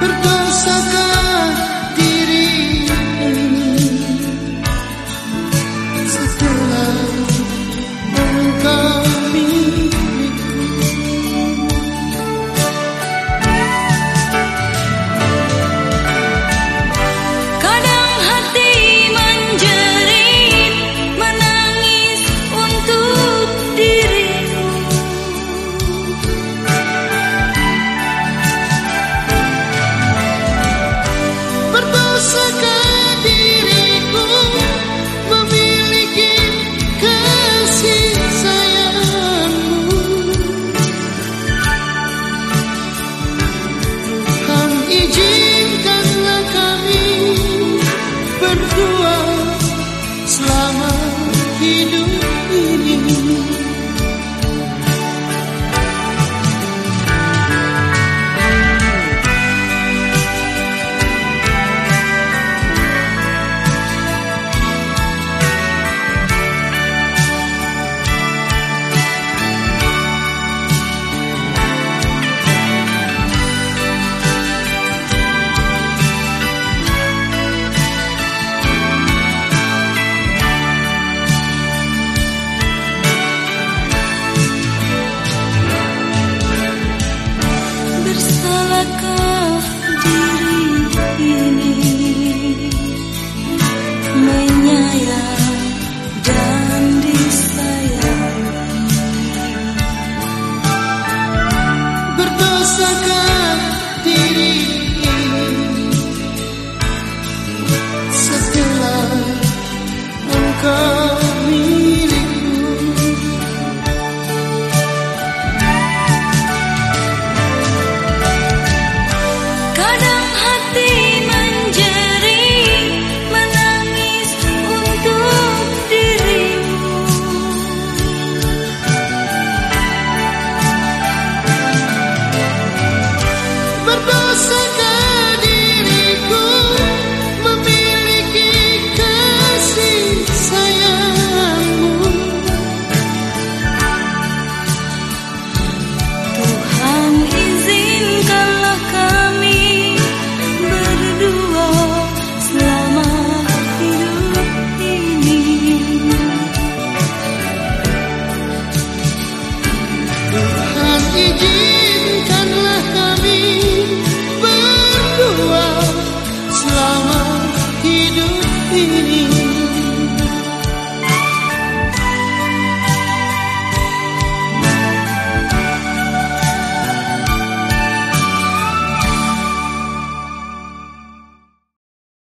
Perdón.